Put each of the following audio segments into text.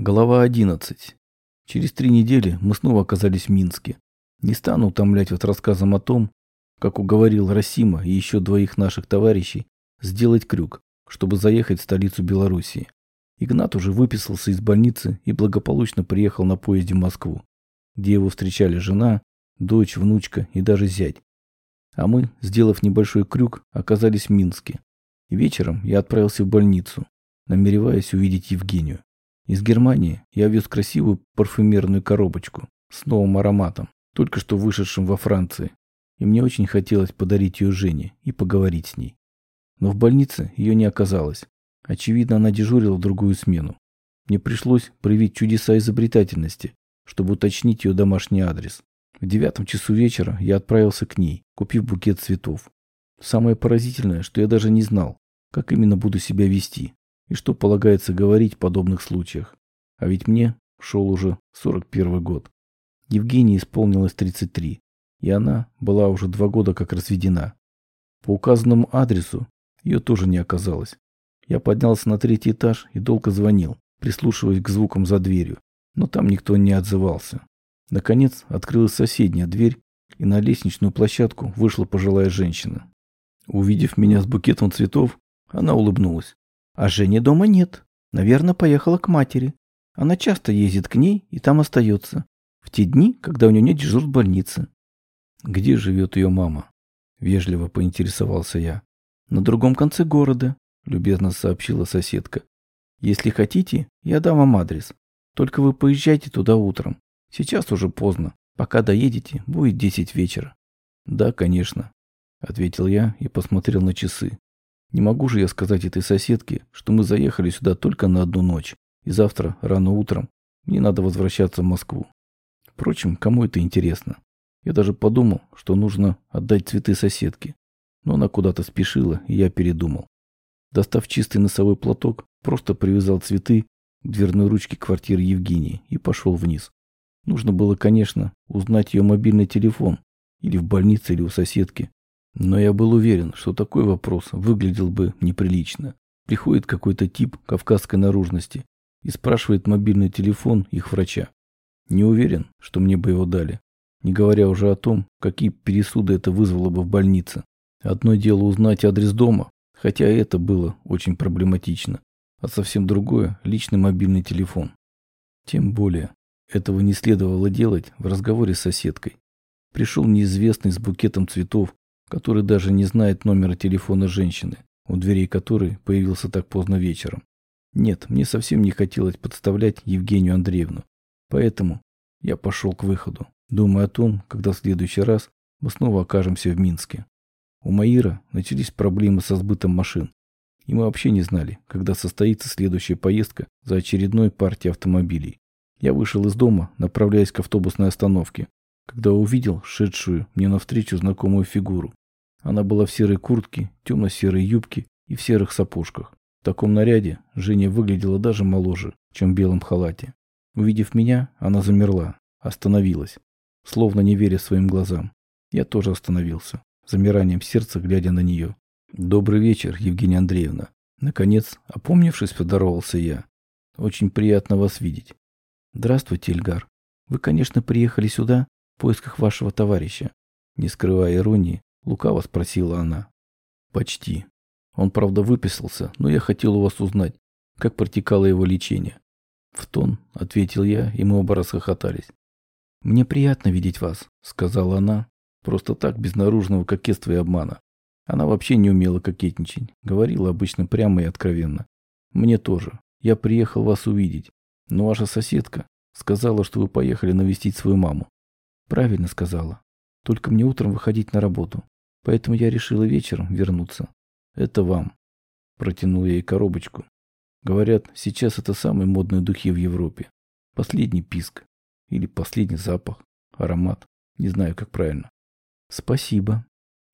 Глава 11. Через три недели мы снова оказались в Минске. Не стану утомлять вас рассказом о том, как уговорил Расима и еще двоих наших товарищей сделать крюк, чтобы заехать в столицу Белоруссии. Игнат уже выписался из больницы и благополучно приехал на поезде в Москву, где его встречали жена, дочь, внучка и даже зять. А мы, сделав небольшой крюк, оказались в Минске. И вечером я отправился в больницу, намереваясь увидеть Евгению. Из Германии я вез красивую парфюмерную коробочку с новым ароматом, только что вышедшим во Франции. И мне очень хотелось подарить ее Жене и поговорить с ней. Но в больнице ее не оказалось. Очевидно, она дежурила другую смену. Мне пришлось проявить чудеса изобретательности, чтобы уточнить ее домашний адрес. В девятом часу вечера я отправился к ней, купив букет цветов. Самое поразительное, что я даже не знал, как именно буду себя вести и что полагается говорить в подобных случаях. А ведь мне шел уже 41 год. Евгении исполнилось 33, и она была уже два года как разведена. По указанному адресу ее тоже не оказалось. Я поднялся на третий этаж и долго звонил, прислушиваясь к звукам за дверью, но там никто не отзывался. Наконец открылась соседняя дверь, и на лестничную площадку вышла пожилая женщина. Увидев меня с букетом цветов, она улыбнулась. А Жени дома нет. Наверное, поехала к матери. Она часто ездит к ней и там остается. В те дни, когда у нее нет дежур в больнице. Где живет ее мама? Вежливо поинтересовался я. На другом конце города, любезно сообщила соседка. Если хотите, я дам вам адрес. Только вы поезжайте туда утром. Сейчас уже поздно. Пока доедете, будет десять вечера. Да, конечно, ответил я и посмотрел на часы. Не могу же я сказать этой соседке, что мы заехали сюда только на одну ночь, и завтра, рано утром, мне надо возвращаться в Москву. Впрочем, кому это интересно? Я даже подумал, что нужно отдать цветы соседке. Но она куда-то спешила, и я передумал. Достав чистый носовой платок, просто привязал цветы к дверной ручке квартиры Евгении и пошел вниз. Нужно было, конечно, узнать ее мобильный телефон, или в больнице, или у соседки, но я был уверен, что такой вопрос выглядел бы неприлично. Приходит какой-то тип кавказской наружности и спрашивает мобильный телефон их врача. Не уверен, что мне бы его дали. Не говоря уже о том, какие пересуды это вызвало бы в больнице. Одно дело узнать адрес дома, хотя это было очень проблематично, а совсем другое – личный мобильный телефон. Тем более, этого не следовало делать в разговоре с соседкой. Пришел неизвестный с букетом цветов который даже не знает номера телефона женщины, у дверей которой появился так поздно вечером. Нет, мне совсем не хотелось подставлять Евгению Андреевну. Поэтому я пошел к выходу, думая о том, когда в следующий раз мы снова окажемся в Минске. У Маира начались проблемы со сбытом машин, и мы вообще не знали, когда состоится следующая поездка за очередной партией автомобилей. Я вышел из дома, направляясь к автобусной остановке, когда увидел шедшую мне навстречу знакомую фигуру. Она была в серой куртке, темно-серой юбке и в серых сапожках. В таком наряде Женя выглядела даже моложе, чем в белом халате. Увидев меня, она замерла, остановилась, словно не веря своим глазам. Я тоже остановился, замиранием сердца, глядя на нее. «Добрый вечер, Евгения Андреевна». Наконец, опомнившись, поздоровался я. «Очень приятно вас видеть». «Здравствуйте, Эльгар. Вы, конечно, приехали сюда в поисках вашего товарища». Не скрывая иронии, Лукаво спросила она. Почти. Он, правда, выписался, но я хотел у вас узнать, как протекало его лечение. В тон ответил я, и мы оба расхохотались. «Мне приятно видеть вас», — сказала она, просто так, без наружного кокетства и обмана. Она вообще не умела кокетничать, говорила обычно прямо и откровенно. «Мне тоже. Я приехал вас увидеть. Но ваша соседка сказала, что вы поехали навестить свою маму». «Правильно сказала. Только мне утром выходить на работу. Поэтому я решила вечером вернуться. Это вам. Протянул ей коробочку. Говорят, сейчас это самые модные духи в Европе. Последний писк. Или последний запах. Аромат. Не знаю, как правильно. Спасибо.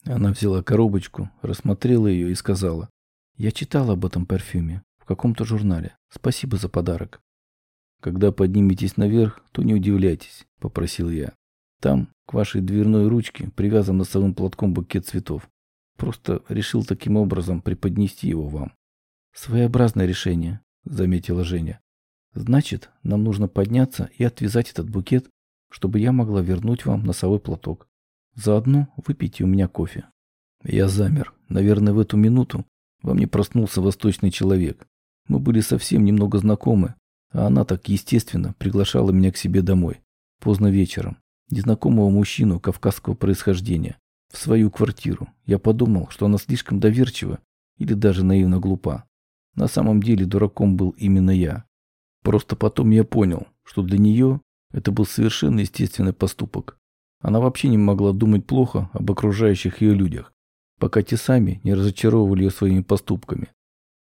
Она взяла коробочку, рассмотрела ее и сказала. Я читала об этом парфюме в каком-то журнале. Спасибо за подарок. Когда подниметесь наверх, то не удивляйтесь, попросил я. Там, к вашей дверной ручке, привязан носовым платком букет цветов. Просто решил таким образом преподнести его вам. Своеобразное решение, заметила Женя. Значит, нам нужно подняться и отвязать этот букет, чтобы я могла вернуть вам носовой платок. Заодно выпейте у меня кофе. Я замер. Наверное, в эту минуту во мне проснулся восточный человек. Мы были совсем немного знакомы, а она так естественно приглашала меня к себе домой. Поздно вечером. Незнакомого мужчину кавказского происхождения. В свою квартиру. Я подумал, что она слишком доверчива или даже наивно глупа. На самом деле дураком был именно я. Просто потом я понял, что для нее это был совершенно естественный поступок. Она вообще не могла думать плохо об окружающих ее людях, пока те сами не разочаровывали ее своими поступками.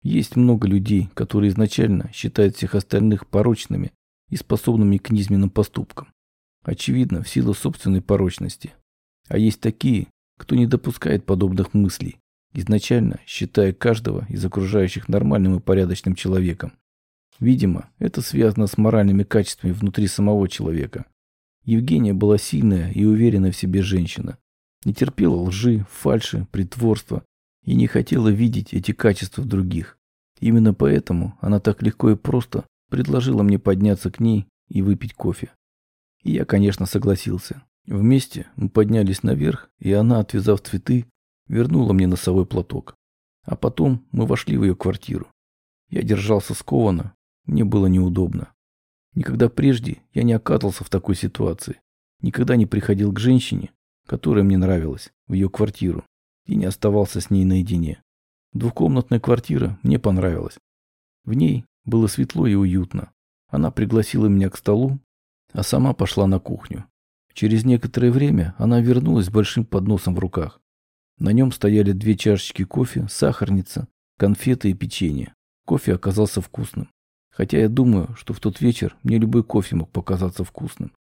Есть много людей, которые изначально считают всех остальных порочными и способными к низменным поступкам. Очевидно, в силу собственной порочности. А есть такие, кто не допускает подобных мыслей, изначально считая каждого из окружающих нормальным и порядочным человеком. Видимо, это связано с моральными качествами внутри самого человека. Евгения была сильная и уверенная в себе женщина. Не терпела лжи, фальши, притворства и не хотела видеть эти качества в других. Именно поэтому она так легко и просто предложила мне подняться к ней и выпить кофе. И я, конечно, согласился. Вместе мы поднялись наверх, и она, отвязав цветы, вернула мне носовой платок. А потом мы вошли в ее квартиру. Я держался скованно, мне было неудобно. Никогда прежде я не оказывался в такой ситуации. Никогда не приходил к женщине, которая мне нравилась, в ее квартиру, и не оставался с ней наедине. Двухкомнатная квартира мне понравилась. В ней было светло и уютно. Она пригласила меня к столу, а сама пошла на кухню. Через некоторое время она вернулась с большим подносом в руках. На нем стояли две чашечки кофе, сахарница, конфеты и печенье. Кофе оказался вкусным. Хотя я думаю, что в тот вечер мне любой кофе мог показаться вкусным.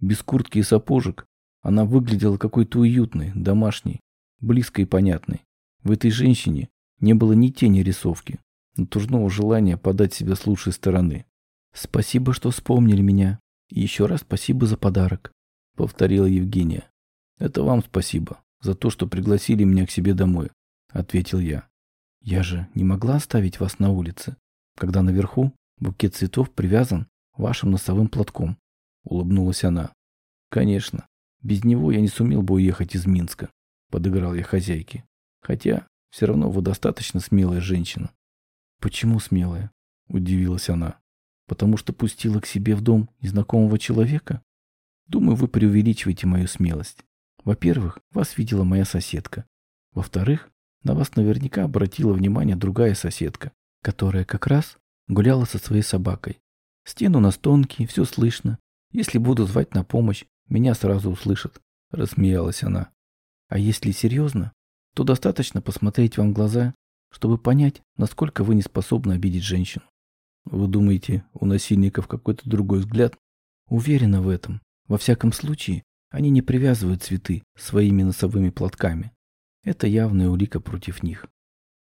Без куртки и сапожек она выглядела какой-то уютной, домашней, близкой и понятной. В этой женщине не было ни тени рисовки, натужного желания подать себя с лучшей стороны. «Спасибо, что вспомнили меня. Еще раз спасибо за подарок», — повторила Евгения. «Это вам спасибо за то, что пригласили меня к себе домой», — ответил я. «Я же не могла оставить вас на улице, когда наверху букет цветов привязан вашим носовым платком», — улыбнулась она. «Конечно, без него я не сумел бы уехать из Минска», — подыграл я хозяйке. «Хотя все равно вы достаточно смелая женщина. Почему смелая? Удивилась она. Потому что пустила к себе в дом незнакомого человека? Думаю, вы преувеличиваете мою смелость. Во-первых, вас видела моя соседка. Во-вторых, на вас наверняка обратила внимание другая соседка, которая как раз гуляла со своей собакой. Стены у нас тонкие, все слышно. Если буду звать на помощь, меня сразу услышат. Рассмеялась она. А если серьезно, то достаточно посмотреть вам в глаза, чтобы понять, насколько вы не способны обидеть женщину. Вы думаете, у насильников какой-то другой взгляд? Уверена в этом. Во всяком случае, они не привязывают цветы своими носовыми платками. Это явная улика против них.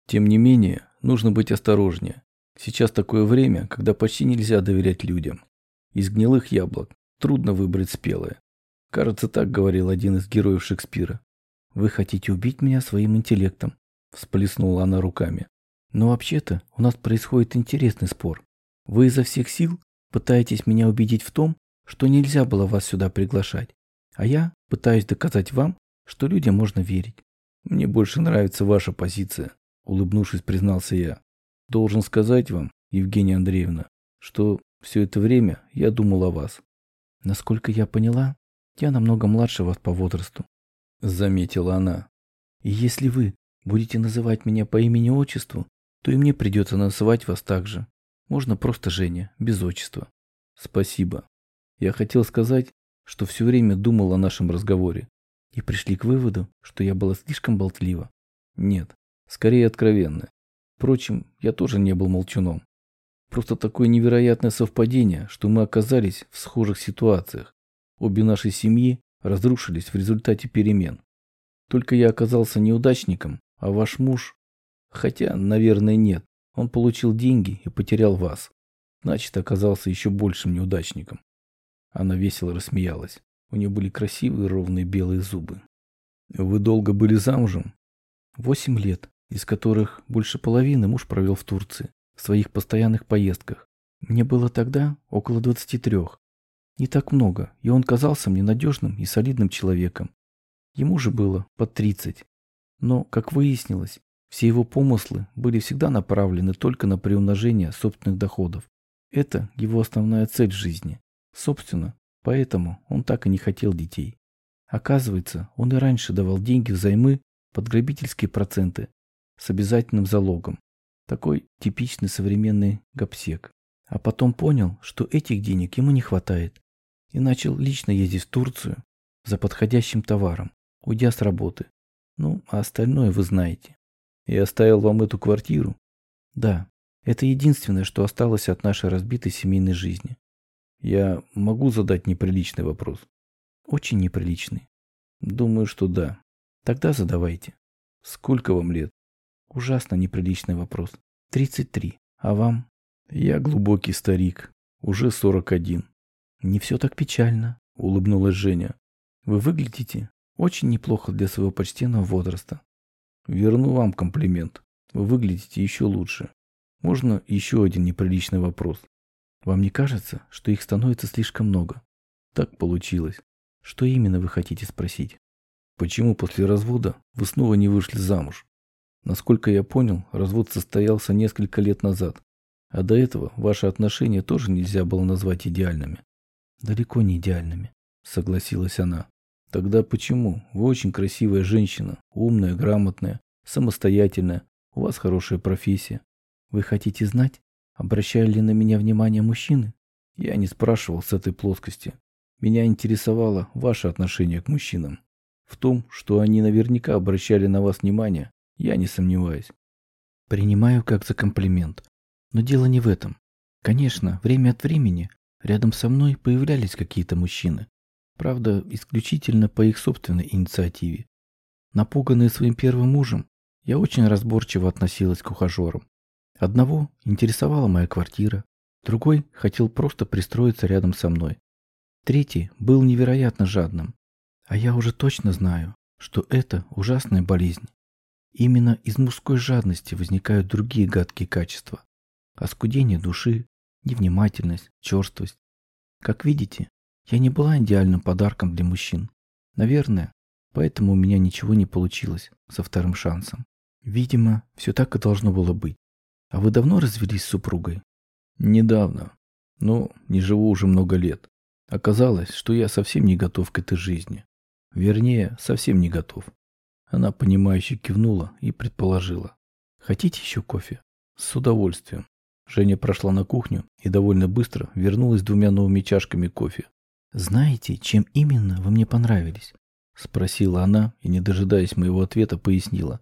Тем не менее, нужно быть осторожнее. Сейчас такое время, когда почти нельзя доверять людям. Из гнилых яблок трудно выбрать спелое. Кажется, так говорил один из героев Шекспира. «Вы хотите убить меня своим интеллектом», – всплеснула она руками. «Но вообще-то у нас происходит интересный спор. Вы изо всех сил пытаетесь меня убедить в том, что нельзя было вас сюда приглашать, а я пытаюсь доказать вам, что людям можно верить. Мне больше нравится ваша позиция, улыбнувшись, признался я. Должен сказать вам, Евгения Андреевна, что все это время я думал о вас. Насколько я поняла, я намного младше вас по возрасту. — заметила она. «И если вы будете называть меня по имени-отчеству, то и мне придется называть вас так же. Можно просто Женя, без отчества». «Спасибо. Я хотел сказать, что все время думал о нашем разговоре. И пришли к выводу, что я была слишком болтлива. Нет, скорее откровенная. Впрочем, я тоже не был молчуном. Просто такое невероятное совпадение, что мы оказались в схожих ситуациях. Обе наши семьи разрушились в результате перемен. Только я оказался неудачником, а ваш муж... Хотя, наверное, нет. Он получил деньги и потерял вас. Значит, оказался еще большим неудачником. Она весело рассмеялась. У нее были красивые ровные белые зубы. Вы долго были замужем? Восемь лет, из которых больше половины муж провел в Турции, в своих постоянных поездках. Мне было тогда около 23. Не так много, и он казался мне надежным и солидным человеком. Ему же было под 30. Но, как выяснилось, все его помыслы были всегда направлены только на приумножение собственных доходов. Это его основная цель в жизни. Собственно, поэтому он так и не хотел детей. Оказывается, он и раньше давал деньги взаймы под грабительские проценты с обязательным залогом. Такой типичный современный гопсек. А потом понял, что этих денег ему не хватает. И начал лично ездить в Турцию за подходящим товаром, уйдя с работы. Ну, а остальное вы знаете. И оставил вам эту квартиру? Да, это единственное, что осталось от нашей разбитой семейной жизни. Я могу задать неприличный вопрос? Очень неприличный. Думаю, что да. Тогда задавайте. Сколько вам лет? Ужасно неприличный вопрос. 33. А вам? Я глубокий старик. Уже 41. Не все так печально, улыбнулась Женя. Вы выглядите очень неплохо для своего почтенного возраста. Верну вам комплимент. Вы выглядите еще лучше. Можно еще один неприличный вопрос? Вам не кажется, что их становится слишком много? Так получилось. Что именно вы хотите спросить? Почему после развода вы снова не вышли замуж? Насколько я понял, развод состоялся несколько лет назад. А до этого ваши отношения тоже нельзя было назвать идеальными. Далеко не идеальными, согласилась она. Тогда почему? Вы очень красивая женщина, умная, грамотная, самостоятельная, у вас хорошая профессия. Вы хотите знать, обращали ли на меня внимание мужчины? Я не спрашивал с этой плоскости. Меня интересовало ваше отношение к мужчинам. В том, что они наверняка обращали на вас внимание, я не сомневаюсь. Принимаю как за комплимент. Но дело не в этом. Конечно, время от времени рядом со мной появлялись какие-то мужчины. Правда, исключительно по их собственной инициативе. Напуганная своим первым мужем, я очень разборчиво относилась к ухажерам. Одного интересовала моя квартира, другой хотел просто пристроиться рядом со мной. Третий был невероятно жадным. А я уже точно знаю, что это ужасная болезнь. Именно из мужской жадности возникают другие гадкие качества. Оскудение души, невнимательность, черствость. Как видите, я не была идеальным подарком для мужчин. Наверное, поэтому у меня ничего не получилось со вторым шансом. Видимо, все так и должно было быть. А вы давно развелись с супругой? Недавно. Но не живу уже много лет. Оказалось, что я совсем не готов к этой жизни. Вернее, совсем не готов. Она, понимающе кивнула и предположила. Хотите еще кофе? С удовольствием. Женя прошла на кухню и довольно быстро вернулась с двумя новыми чашками кофе. «Знаете, чем именно вы мне понравились?» Спросила она и, не дожидаясь моего ответа, пояснила.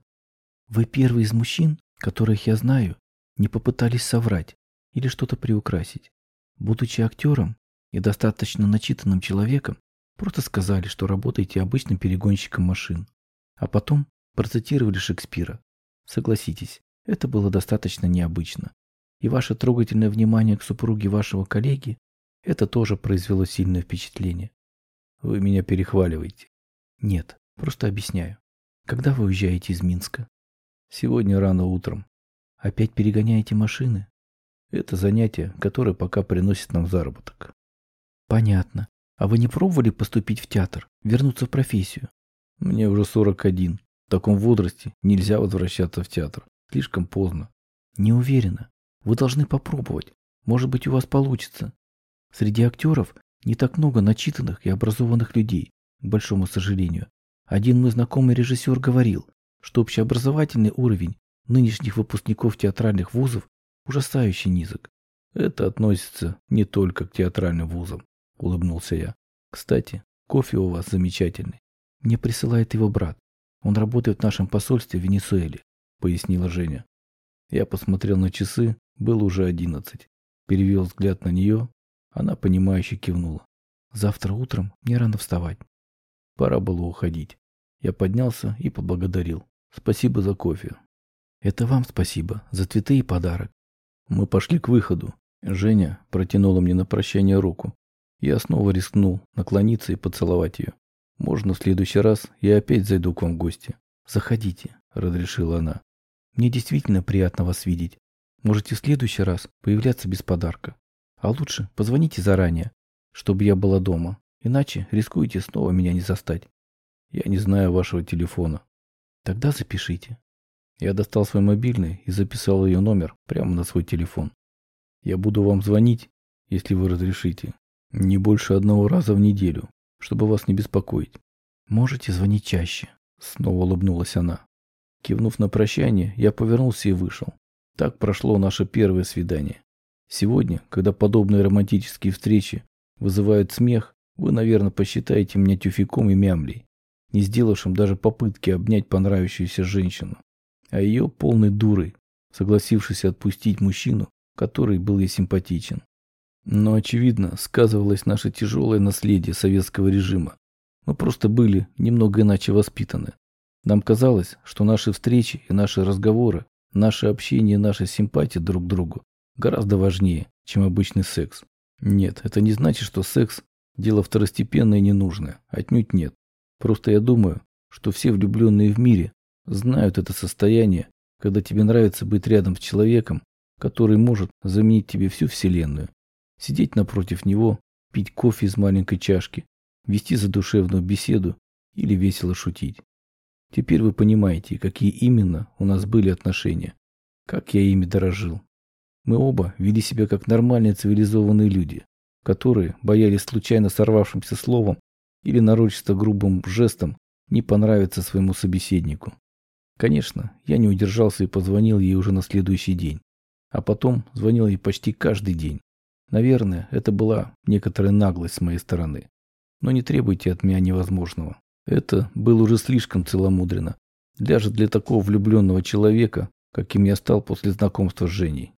«Вы первый из мужчин, которых я знаю, не попытались соврать или что-то приукрасить. Будучи актером и достаточно начитанным человеком, просто сказали, что работаете обычным перегонщиком машин. А потом процитировали Шекспира. Согласитесь, это было достаточно необычно. И ваше трогательное внимание к супруге вашего коллеги это тоже произвело сильное впечатление. Вы меня перехваливаете. Нет, просто объясняю. Когда вы уезжаете из Минска? Сегодня рано утром. Опять перегоняете машины? Это занятие, которое пока приносит нам заработок. Понятно. А вы не пробовали поступить в театр, вернуться в профессию? Мне уже 41. В таком возрасте нельзя возвращаться в театр. Слишком поздно. Не уверена. Вы должны попробовать. Может быть, у вас получится. Среди актеров не так много начитанных и образованных людей, к большому сожалению. Один мой знакомый режиссер говорил, что общеобразовательный уровень нынешних выпускников театральных вузов ужасающе низок. Это относится не только к театральным вузам, улыбнулся я. Кстати, кофе у вас замечательный. Мне присылает его брат. Он работает в нашем посольстве в Венесуэле, пояснила Женя. Я посмотрел на часы, было уже одиннадцать. Перевел взгляд на нее она, понимающе кивнула. Завтра утром мне рано вставать. Пора было уходить. Я поднялся и поблагодарил. Спасибо за кофе. Это вам спасибо за цветы и подарок. Мы пошли к выходу. Женя протянула мне на прощание руку. Я снова рискнул наклониться и поцеловать ее. Можно в следующий раз я опять зайду к вам в гости. Заходите, разрешила она. Мне действительно приятно вас видеть. Можете в следующий раз появляться без подарка. А лучше позвоните заранее, чтобы я была дома. Иначе рискуете снова меня не застать. Я не знаю вашего телефона. Тогда запишите. Я достал свой мобильный и записал ее номер прямо на свой телефон. Я буду вам звонить, если вы разрешите, не больше одного раза в неделю, чтобы вас не беспокоить. Можете звонить чаще. Снова улыбнулась она. Кивнув на прощание, я повернулся и вышел. Так прошло наше первое свидание. Сегодня, когда подобные романтические встречи вызывают смех, вы, наверное, посчитаете меня тюфяком и мямлей, не сделавшим даже попытки обнять понравившуюся женщину, а ее полной дурой, согласившейся отпустить мужчину, который был ей симпатичен. Но, очевидно, сказывалось наше тяжелое наследие советского режима. Мы просто были немного иначе воспитаны. Нам казалось, что наши встречи и наши разговоры, наше общение и наша симпатия друг к другу гораздо важнее, чем обычный секс. Нет, это не значит, что секс – дело второстепенное и ненужное. Отнюдь нет. Просто я думаю, что все влюбленные в мире знают это состояние, когда тебе нравится быть рядом с человеком, который может заменить тебе всю вселенную. Сидеть напротив него, пить кофе из маленькой чашки, вести задушевную беседу или весело шутить. Теперь вы понимаете, какие именно у нас были отношения, как я ими дорожил. Мы оба вели себя как нормальные цивилизованные люди, которые боялись случайно сорвавшимся словом или нарочисто грубым жестом не понравиться своему собеседнику. Конечно, я не удержался и позвонил ей уже на следующий день. А потом звонил ей почти каждый день. Наверное, это была некоторая наглость с моей стороны. Но не требуйте от меня невозможного. Это было уже слишком целомудренно. Даже для такого влюбленного человека, каким я стал после знакомства с Женей.